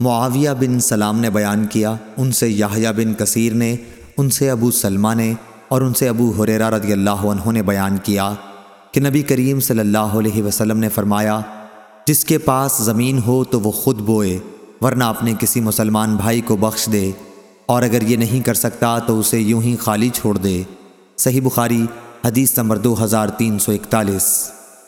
معاویہ بن سلام نے بیان کیا، ان سے یحییٰ بن کثیر نے، ان سے ابو سلمہ نے اور ان سے ابو حریرہ رضی اللہ عنہ نے بیان کیا کہ نبی کریم صلی اللہ علیہ وسلم نے فرمایا، جس کے پاس زمین ہو تو وہ خود بوئے، ورنہ اپنے کسی مسلمان بھائی کو بخش دے، اور اگر یہ نہیں کر سکتا تو اسے یوں ہی خالی چھوڑ دے۔ صحیح بخاری، حدیث نمبر دو ہزار تین سو اکتالیس۔